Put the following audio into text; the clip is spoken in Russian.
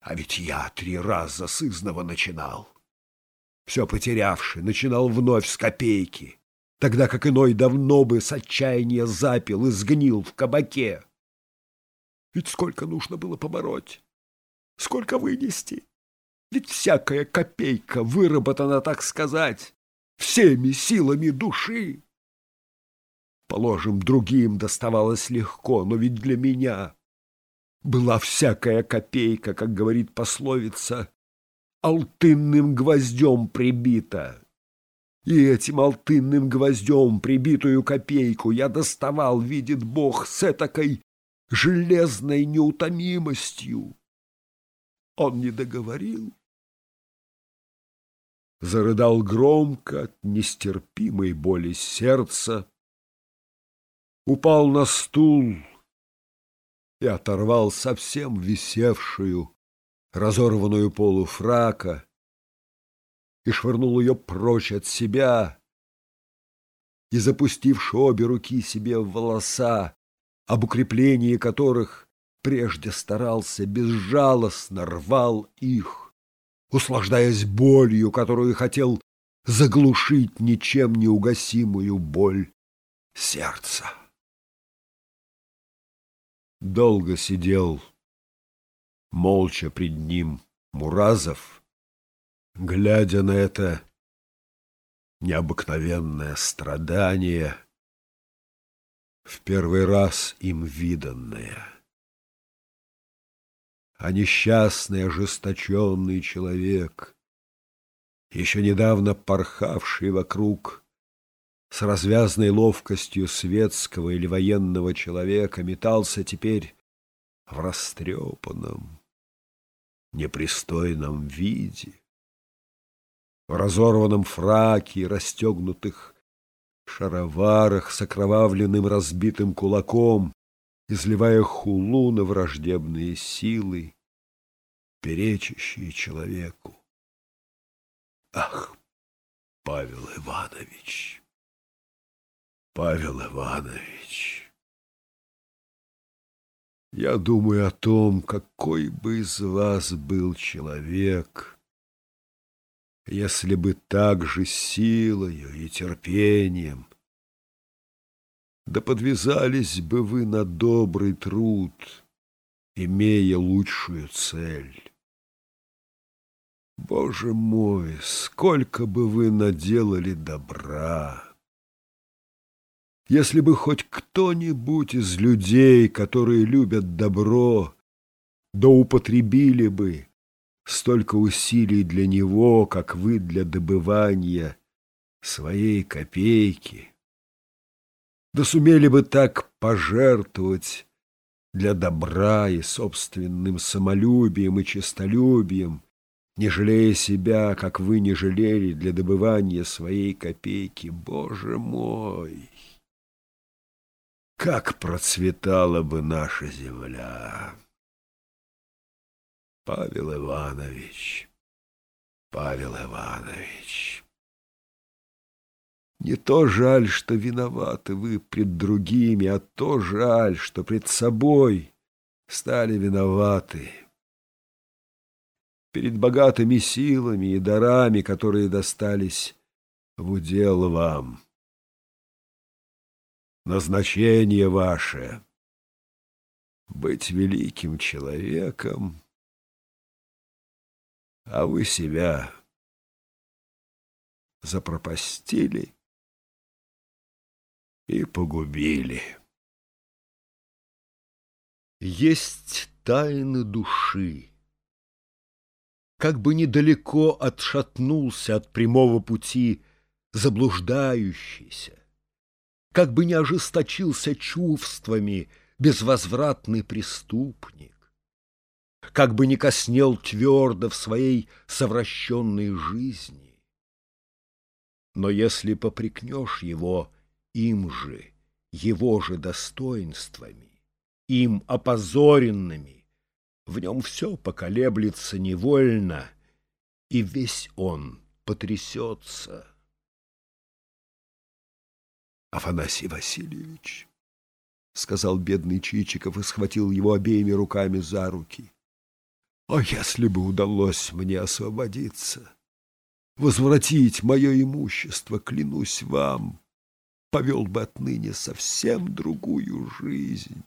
А ведь я три раза сызново начинал. Все потерявший, начинал вновь с копейки, тогда как иной давно бы с отчаяния запил и сгнил в кабаке. Ведь сколько нужно было побороть, сколько вынести. Ведь всякая копейка выработана, так сказать, всеми силами души. Положим, другим доставалось легко, но ведь для меня была всякая копейка, как говорит пословица, алтынным гвоздем прибита. И этим алтынным гвоздем прибитую копейку я доставал, видит Бог, с этакой железной неутомимостью. Он не договорил. Зарыдал громко от нестерпимой боли сердца, упал на стул и оторвал совсем висевшую, разорванную полу фрака и швырнул ее прочь от себя, и, запустивши обе руки себе в волоса, об укреплении которых прежде старался, безжалостно рвал их, услаждаясь болью, которую хотел заглушить ничем не угасимую боль сердца. Долго сидел, молча пред ним, Муразов, глядя на это необыкновенное страдание, в первый раз им виданное. А несчастный, ожесточенный человек, еще недавно порхавший вокруг, с развязной ловкостью светского или военного человека метался теперь в растрепанном, непристойном виде, в разорванном фраке и расстегнутых шароварах с окровавленным разбитым кулаком, изливая хулу на враждебные силы, перечащие человеку. Ах, Павел Иванович! Павел Иванович, я думаю о том, какой бы из вас был человек, если бы так же силою и терпением да подвязались бы вы на добрый труд, имея лучшую цель. Боже мой, сколько бы вы наделали добра! Если бы хоть кто-нибудь из людей, которые любят добро, да употребили бы столько усилий для него, как вы для добывания своей копейки, да сумели бы так пожертвовать для добра и собственным самолюбием и честолюбием, не жалея себя, как вы не жалели для добывания своей копейки, Боже мой! Как процветала бы наша земля. Павел Иванович, Павел Иванович, не то жаль, что виноваты вы пред другими, а то жаль, что пред собой стали виноваты. Перед богатыми силами и дарами, которые достались в удел вам назначение ваше — быть великим человеком, а вы себя запропастили и погубили. Есть тайны души. Как бы недалеко отшатнулся от прямого пути заблуждающийся, как бы не ожесточился чувствами безвозвратный преступник, как бы не коснел твердо в своей совращенной жизни. Но если попрекнешь его им же, его же достоинствами, им опозоренными, в нем все поколеблется невольно, и весь он потрясется. Афанасий Васильевич, — сказал бедный Чичиков и схватил его обеими руками за руки. О, если бы удалось мне освободиться, возвратить мое имущество, клянусь вам, повел бы отныне совсем другую жизнь.